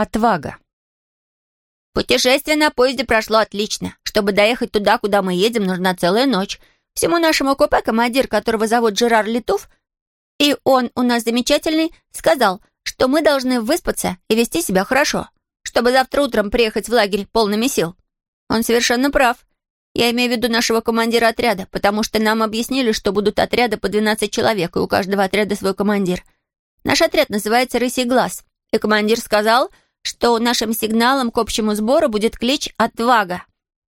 отвага. Путешествие на поезде прошло отлично. Чтобы доехать туда, куда мы едем, нужна целая ночь. Всему нашему купе командир, которого зовут Жерар Летув, и он у нас замечательный, сказал, что мы должны выспаться и вести себя хорошо, чтобы завтра утром приехать в лагерь полными сил. Он совершенно прав. Я имею в виду нашего командира отряда, потому что нам объяснили, что будут отряды по 12 человек, и у каждого отряда свой командир. Наш отряд называется «Рысий глаз», и командир сказал, что нашим сигналом к общему сбору будет клич «Отвага».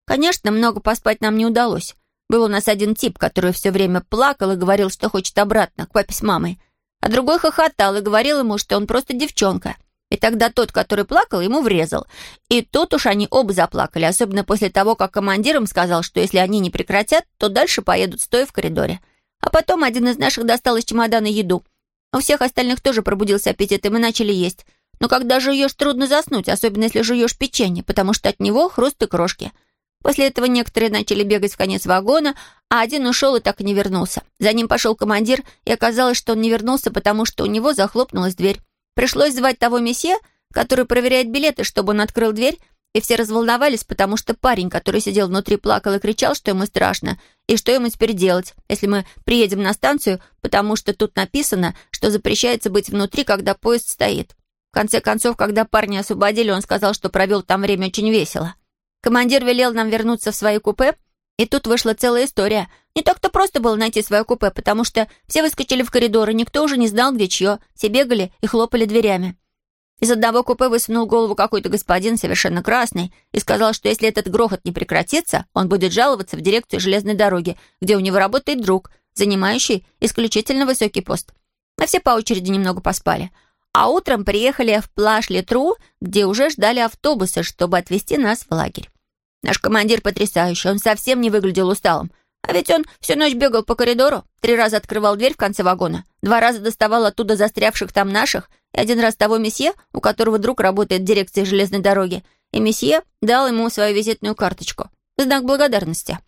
Конечно, много поспать нам не удалось. Был у нас один тип, который все время плакал и говорил, что хочет обратно, к папе с мамой. А другой хохотал и говорил ему, что он просто девчонка. И тогда тот, который плакал, ему врезал. И тут уж они оба заплакали, особенно после того, как командир им сказал, что если они не прекратят, то дальше поедут стоя в коридоре. А потом один из наших достал из чемодана еду. У всех остальных тоже пробудился аппетит, и мы начали есть. Но когда жуешь, трудно заснуть, особенно если жуешь печенье, потому что от него хруст и крошки. После этого некоторые начали бегать в конец вагона, а один ушел и так и не вернулся. За ним пошел командир, и оказалось, что он не вернулся, потому что у него захлопнулась дверь. Пришлось звать того месье, который проверяет билеты, чтобы он открыл дверь, и все разволновались, потому что парень, который сидел внутри, плакал и кричал, что ему страшно, и что ему теперь делать, если мы приедем на станцию, потому что тут написано, что запрещается быть внутри, когда поезд стоит. В конце концов, когда парня освободили, он сказал, что провел там время очень весело. Командир велел нам вернуться в свои купе, и тут вышла целая история. Не так-то просто было найти свое купе, потому что все выскочили в коридор, и никто уже не знал, где чье. Все бегали и хлопали дверями. Из одного купе высунул голову какой-то господин, совершенно красный, и сказал, что если этот грохот не прекратится, он будет жаловаться в дирекцию железной дороги, где у него работает друг, занимающий исключительно высокий пост. Мы все по очереди немного поспали. А утром приехали в Плаш-Летру, где уже ждали автобусы, чтобы отвезти нас в лагерь. Наш командир потрясающий, он совсем не выглядел усталым. А ведь он всю ночь бегал по коридору, три раза открывал дверь в конце вагона, два раза доставал оттуда застрявших там наших, и один раз того месье, у которого друг работает в дирекции железной дороги, и месье дал ему свою визитную карточку в знак благодарности.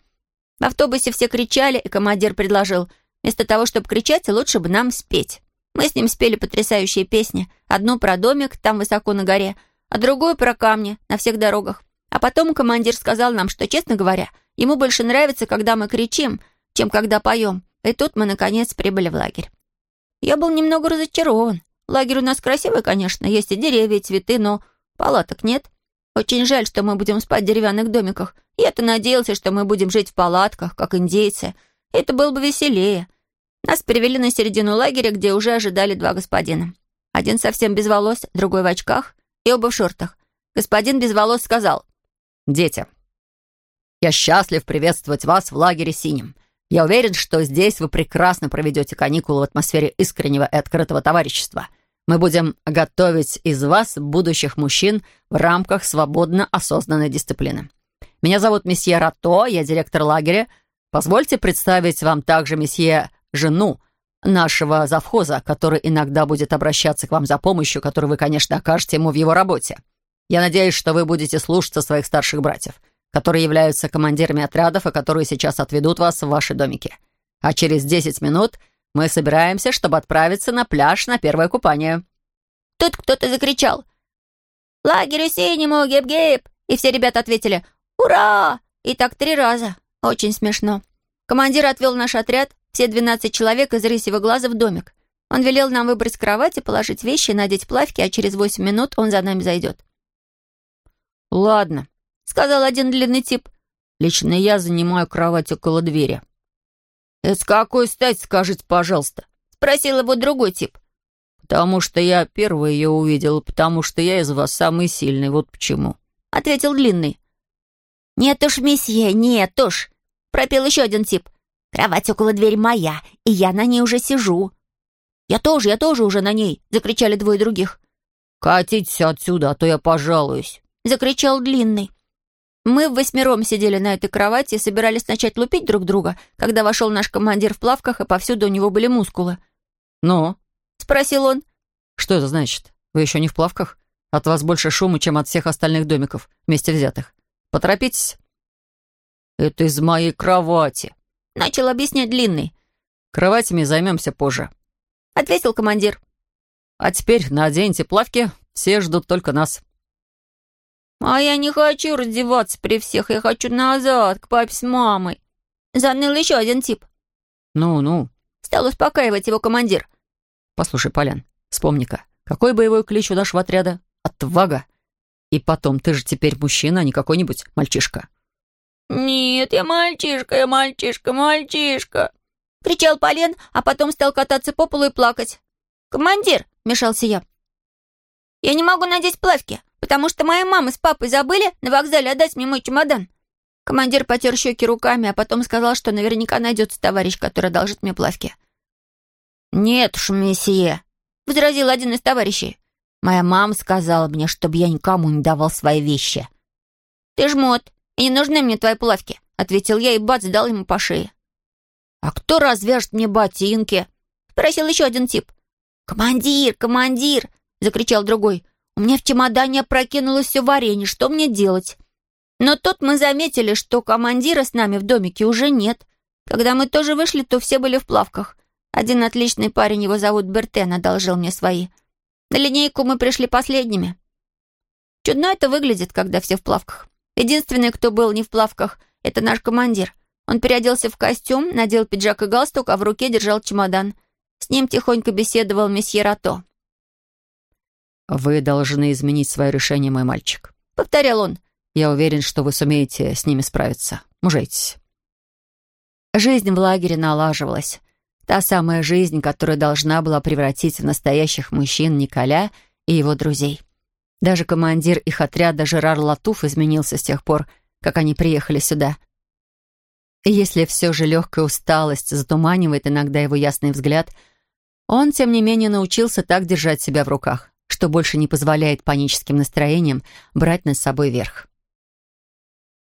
В автобусе все кричали, и командир предложил, вместо того, чтобы кричать, лучше бы нам спеть. Мы с ним спели потрясающие песни. Одну про домик там высоко на горе, а другую про камни на всех дорогах. А потом командир сказал нам, что, честно говоря, ему больше нравится, когда мы кричим, чем когда поем. И тут мы, наконец, прибыли в лагерь. Я был немного разочарован. Лагерь у нас красивый, конечно, есть и деревья, и цветы, но палаток нет. Очень жаль, что мы будем спать в деревянных домиках. Я-то надеялся, что мы будем жить в палатках, как индейцы. Это было бы веселее. Нас перевели на середину лагеря, где уже ожидали два господина. Один совсем без волос, другой в очках и оба в шортах. Господин без волос сказал, «Дети, я счастлив приветствовать вас в лагере синим. Я уверен, что здесь вы прекрасно проведете каникулы в атмосфере искреннего и открытого товарищества. Мы будем готовить из вас будущих мужчин в рамках свободно осознанной дисциплины. Меня зовут месье Рато, я директор лагеря. Позвольте представить вам также месье жену нашего завхоза, который иногда будет обращаться к вам за помощью, которую вы, конечно, окажете ему в его работе. Я надеюсь, что вы будете слушаться своих старших братьев, которые являются командирами отрядов и которые сейчас отведут вас в ваши домики. А через 10 минут мы собираемся, чтобы отправиться на пляж на первое купание». Тут кто-то закричал «Лагерю синему, гиб-гиб!» И все ребята ответили «Ура!» И так три раза. Очень смешно. Командир отвел наш отряд, все двенадцать человек из рысьего глаза в домик. Он велел нам выбрать кровать и положить вещи, надеть плавки, а через восемь минут он за нами зайдет. «Ладно», — сказал один длинный тип. «Лично я занимаю кровать около двери». «Это с какой стати, скажите, пожалуйста?» — спросил его другой тип. «Потому что я первый ее увидел, потому что я из вас самый сильный, вот почему», — ответил длинный. «Нет уж, месье, нет уж», — пропел еще один тип. Кровать около двери моя, и я на ней уже сижу». «Я тоже, я тоже уже на ней!» — закричали двое других. «Катитесь отсюда, а то я пожалуюсь!» — закричал Длинный. Мы в восьмером сидели на этой кровати и собирались начать лупить друг друга, когда вошел наш командир в плавках, и повсюду у него были мускулы. «Ну?» — спросил он. «Что это значит? Вы еще не в плавках? От вас больше шума, чем от всех остальных домиков, вместе взятых. Поторопитесь». «Это из моей кровати», — начал объяснять Длинный. «Кроватями займемся позже», — ответил командир. «А теперь наденьте плавки, все ждут только нас. «А я не хочу раздеваться при всех, я хочу назад, к папе с мамой». Заныл еще один тип. «Ну-ну», — стал успокаивать его командир. «Послушай, Полян, вспомни-ка, какой боевой клич у нашего отряда? Отвага! И потом, ты же теперь мужчина, а не какой-нибудь мальчишка». «Нет, я мальчишка, я мальчишка, мальчишка!» — кричал Полен, а потом стал кататься по полу и плакать. «Командир!» — мешался я. «Я не могу надеть плавки, потому что моя мама с папой забыли на вокзале отдать мне мой чемодан». Командир потер щеки руками, а потом сказал, что наверняка найдется товарищ, который одолжит мне плавки. «Нет уж, месье», — возразил один из товарищей. «Моя мама сказала мне, чтобы я никому не давал свои вещи». «Ты жмот, не нужны мне твои плавки», — ответил я и бац дал ему по шее. «А кто развяжет мне ботинки?» — спросил еще один тип. «Командир, командир!» — закричал другой. «У меня в чемодане опрокинулось все варенье. Что мне делать?» Но тут мы заметили, что командира с нами в домике уже нет. Когда мы тоже вышли, то все были в плавках. Один отличный парень, его зовут Бертен, одолжил мне свои. На линейку мы пришли последними. Чудно это выглядит, когда все в плавках. Единственный, кто был не в плавках, это наш командир. Он переоделся в костюм, надел пиджак и галстук, а в руке держал чемодан. С ним тихонько беседовал месье Рато. «Вы должны изменить свое решение, мой мальчик», — повторял он. «Я уверен, что вы сумеете с ними справиться. Мужайтесь». Жизнь в лагере налаживалась. Та самая жизнь, которая должна была превратить в настоящих мужчин Николя и его друзей. Даже командир их отряда Жерар Латуф изменился с тех пор, как они приехали сюда. И если все же легкая усталость затуманивает иногда его ясный взгляд, он, тем не менее, научился так держать себя в руках, что больше не позволяет паническим настроениям брать над собой верх.